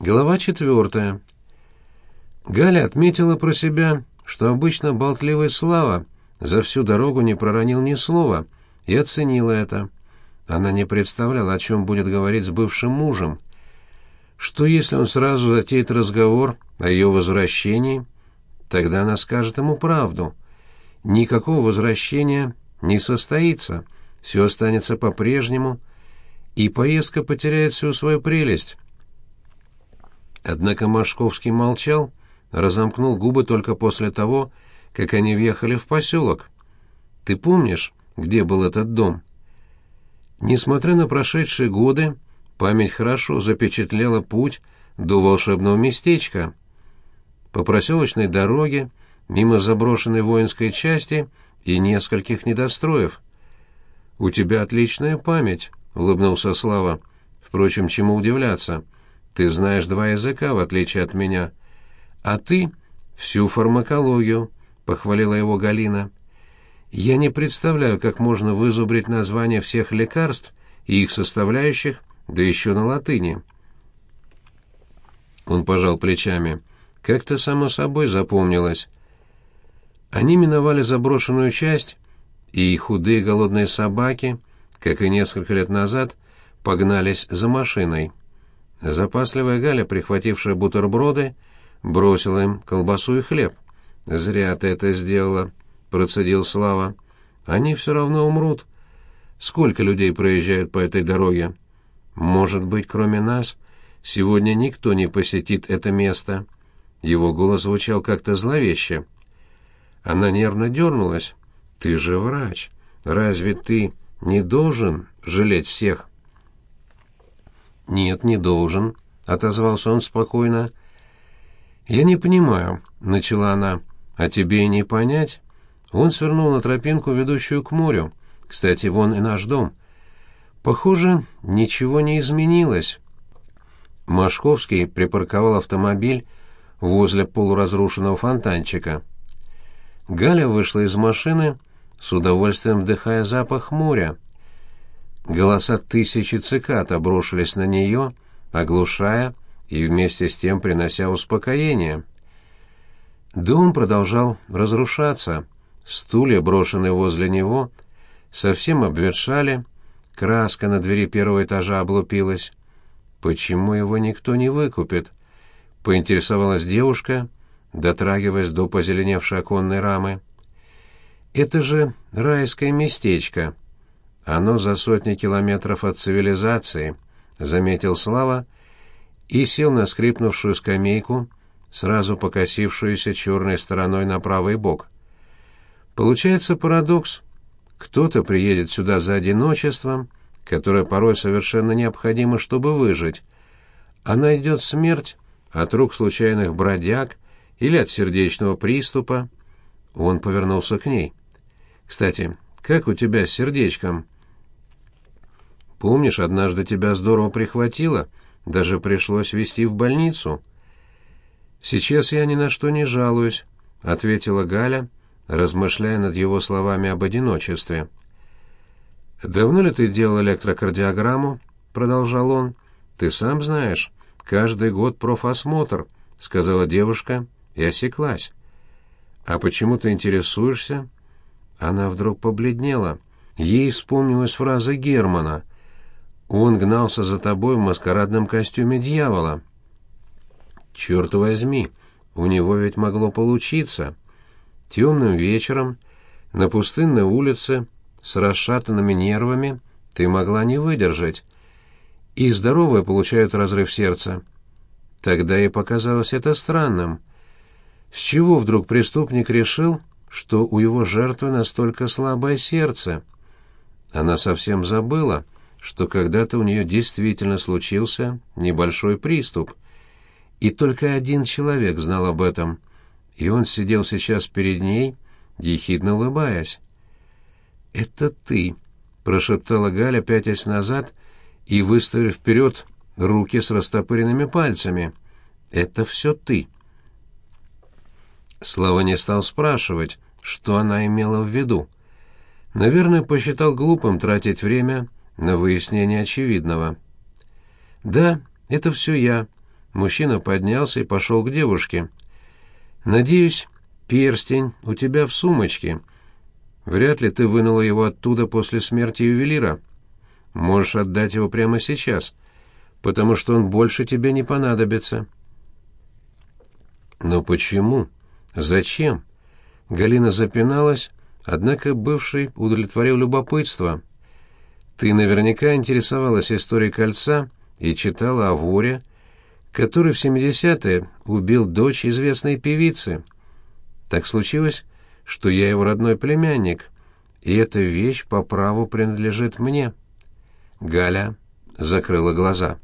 Глава четвертая. Галя отметила про себя, что обычно болтливый Слава за всю дорогу не проронил ни слова, и оценила это. Она не представляла, о чем будет говорить с бывшим мужем. Что если он сразу затеет разговор о ее возвращении? Тогда она скажет ему правду. Никакого возвращения не состоится, все останется по-прежнему, и поездка потеряет всю свою прелесть. Однако Машковский молчал, разомкнул губы только после того, как они въехали в поселок. «Ты помнишь, где был этот дом?» Несмотря на прошедшие годы, память хорошо запечатлела путь до волшебного местечка. По проселочной дороге, мимо заброшенной воинской части и нескольких недостроев. «У тебя отличная память», — улыбнулся Слава. «Впрочем, чему удивляться?» Ты знаешь два языка, в отличие от меня. А ты всю фармакологию, похвалила его Галина. Я не представляю, как можно вызубрить названия всех лекарств и их составляющих, да еще на латыни. Он пожал плечами. Как-то само собой запомнилось. Они миновали заброшенную часть, и худые голодные собаки, как и несколько лет назад, погнались за машиной. Запасливая Галя, прихватившая бутерброды, бросила им колбасу и хлеб. «Зря ты это сделала», — процедил Слава. «Они все равно умрут. Сколько людей проезжают по этой дороге? Может быть, кроме нас, сегодня никто не посетит это место». Его голос звучал как-то зловеще. Она нервно дернулась. «Ты же врач. Разве ты не должен жалеть всех?» «Нет, не должен», — отозвался он спокойно. «Я не понимаю», — начала она. «А тебе и не понять?» Он свернул на тропинку, ведущую к морю. Кстати, вон и наш дом. Похоже, ничего не изменилось. Машковский припарковал автомобиль возле полуразрушенного фонтанчика. Галя вышла из машины, с удовольствием вдыхая запах моря. Голоса тысячи цикад обрушились на нее, оглушая и вместе с тем принося успокоение. Дом продолжал разрушаться. Стулья, брошенные возле него, совсем обветшали, краска на двери первого этажа облупилась. «Почему его никто не выкупит?» — поинтересовалась девушка, дотрагиваясь до позеленевшей оконной рамы. «Это же райское местечко», оно за сотни километров от цивилизации, заметил Слава и сел на скрипнувшую скамейку, сразу покосившуюся черной стороной на правый бок. Получается парадокс. Кто-то приедет сюда за одиночеством, которое порой совершенно необходимо, чтобы выжить, а найдет смерть от рук случайных бродяг или от сердечного приступа. Он повернулся к ней. «Кстати, как у тебя с сердечком?» Помнишь, однажды тебя здорово прихватило, даже пришлось везти в больницу. Сейчас я ни на что не жалуюсь, ответила Галя, размышляя над его словами об одиночестве. Давно ли ты делал электрокардиограмму? продолжал он. Ты сам знаешь, каждый год профосмотр, сказала девушка и осеклась. А почему ты интересуешься? Она вдруг побледнела. Ей вспомнилась фраза Германа — он гнался за тобой в маскарадном костюме дьявола. Черт возьми, у него ведь могло получиться. Темным вечером на пустынной улице с расшатанными нервами ты могла не выдержать. И здоровые получают разрыв сердца. Тогда и показалось это странным. С чего вдруг преступник решил, что у его жертвы настолько слабое сердце? Она совсем забыла, что когда-то у нее действительно случился небольшой приступ. И только один человек знал об этом, и он сидел сейчас перед ней, ехидно улыбаясь. «Это ты», — прошептала Галя, пятясь назад и выставив вперед руки с растопыренными пальцами. «Это все ты». Слава не стал спрашивать, что она имела в виду. Наверное, посчитал глупым тратить время на выяснение очевидного. «Да, это все я», Мужчина поднялся и пошел к девушке. «Надеюсь, перстень у тебя в сумочке. Вряд ли ты вынула его оттуда после смерти ювелира. Можешь отдать его прямо сейчас, потому что он больше тебе не понадобится». «Но почему? Зачем?» Галина запиналась, однако бывший удовлетворил любопытство. «Ты наверняка интересовалась историей кольца и читала о воре, который в 70-е убил дочь известной певицы. Так случилось, что я его родной племянник, и эта вещь по праву принадлежит мне». Галя закрыла глаза.